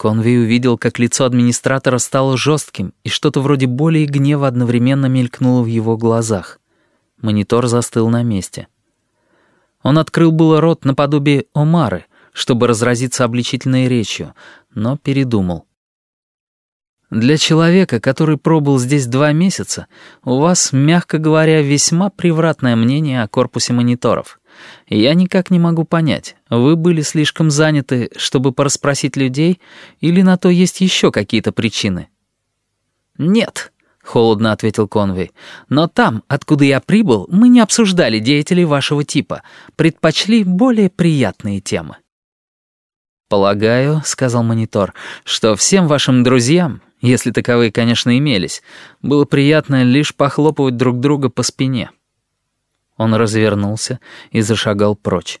Конвей увидел, как лицо администратора стало жестким, и что-то вроде боли и гнева одновременно мелькнуло в его глазах. Монитор застыл на месте. Он открыл было рот наподобие Омары, чтобы разразиться обличительной речью, но передумал. «Для человека, который пробыл здесь два месяца, у вас, мягко говоря, весьма превратное мнение о корпусе мониторов. Я никак не могу понять, вы были слишком заняты, чтобы порасспросить людей, или на то есть еще какие-то причины?» «Нет», — холодно ответил Конвей, «но там, откуда я прибыл, мы не обсуждали деятелей вашего типа, предпочли более приятные темы». «Полагаю», — сказал монитор, «что всем вашим друзьям, если таковые, конечно, имелись, было приятно лишь похлопывать друг друга по спине». Он развернулся и зашагал прочь.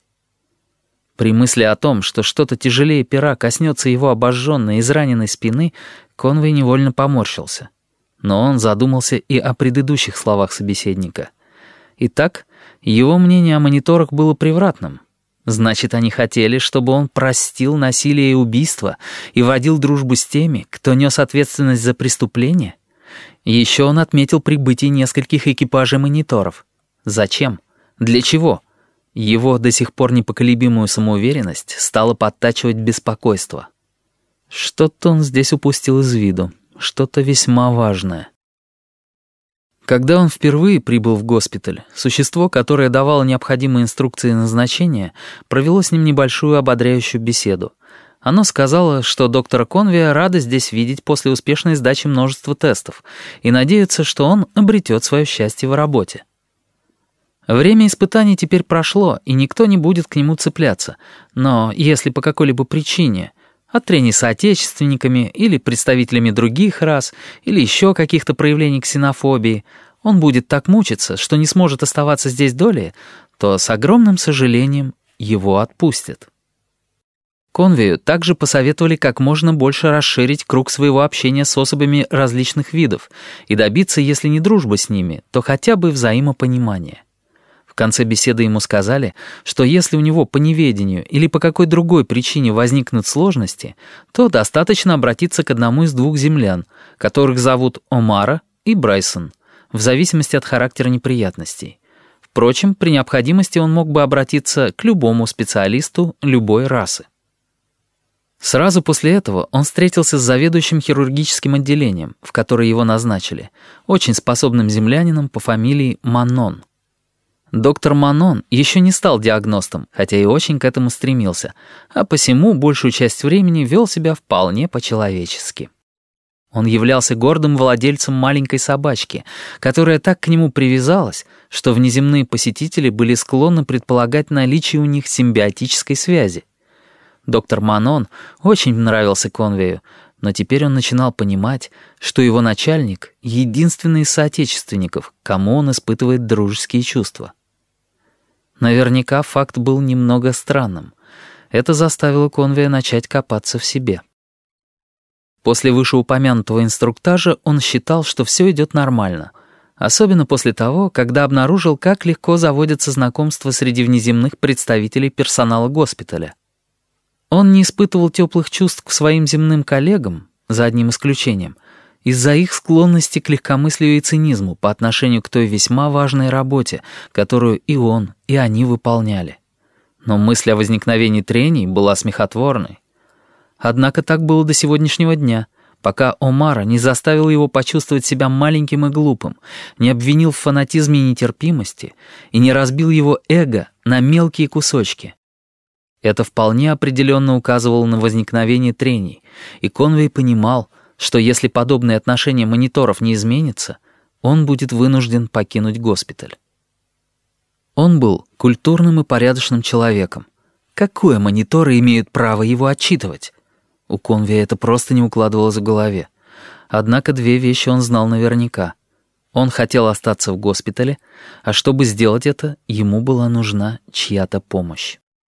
При мысли о том, что что-то тяжелее пера коснется его обожженной, израненной спины, Конвей невольно поморщился. Но он задумался и о предыдущих словах собеседника. Итак, его мнение о мониторах было превратным. Значит, они хотели, чтобы он простил насилие и убийство и водил дружбу с теми, кто нес ответственность за преступление? Еще он отметил прибытие нескольких экипажей мониторов — Зачем? Для чего? Его до сих пор непоколебимую самоуверенность стала подтачивать беспокойство. Что-то он здесь упустил из виду, что-то весьма важное. Когда он впервые прибыл в госпиталь, существо, которое давало необходимые инструкции назначения, провело с ним небольшую ободряющую беседу. Оно сказало, что доктора Конвия рада здесь видеть после успешной сдачи множества тестов и надеется, что он обретет свое счастье в работе. Время испытаний теперь прошло, и никто не будет к нему цепляться. Но если по какой-либо причине, от трения соотечественниками или представителями других рас, или еще каких-то проявлений ксенофобии, он будет так мучиться, что не сможет оставаться здесь долей, то с огромным сожалением его отпустят. Конвею также посоветовали как можно больше расширить круг своего общения с особами различных видов и добиться, если не дружбы с ними, то хотя бы взаимопонимания. Конце беседы ему сказали, что если у него по неведению или по какой другой причине возникнут сложности, то достаточно обратиться к одному из двух землян, которых зовут Омара и Брайсон, в зависимости от характера неприятностей. Впрочем, при необходимости он мог бы обратиться к любому специалисту любой расы. Сразу после этого он встретился с заведующим хирургическим отделением, в которое его назначили, очень способным землянином по фамилии Манон. Доктор Манон еще не стал диагностом, хотя и очень к этому стремился, а посему большую часть времени вел себя вполне по-человечески. Он являлся гордым владельцем маленькой собачки, которая так к нему привязалась, что внеземные посетители были склонны предполагать наличие у них симбиотической связи. Доктор Манон очень нравился Конвею, но теперь он начинал понимать, что его начальник — единственный из соотечественников, кому он испытывает дружеские чувства. Наверняка факт был немного странным. Это заставило Конвия начать копаться в себе. После вышеупомянутого инструктажа он считал, что все идет нормально, особенно после того, когда обнаружил, как легко заводятся знакомства среди внеземных представителей персонала госпиталя. Он не испытывал теплых чувств к своим земным коллегам, за одним исключением — из-за их склонности к легкомыслию и цинизму по отношению к той весьма важной работе, которую и он, и они выполняли. Но мысль о возникновении трений была смехотворной. Однако так было до сегодняшнего дня, пока Омара не заставил его почувствовать себя маленьким и глупым, не обвинил в фанатизме и нетерпимости и не разбил его эго на мелкие кусочки. Это вполне определенно указывало на возникновение трений, и Конвей понимал, что если подобное отношение мониторов не изменится, он будет вынужден покинуть госпиталь. Он был культурным и порядочным человеком. Какое мониторы имеют право его отчитывать? У Конви это просто не укладывалось в голове. Однако две вещи он знал наверняка. Он хотел остаться в госпитале, а чтобы сделать это, ему была нужна чья-то помощь.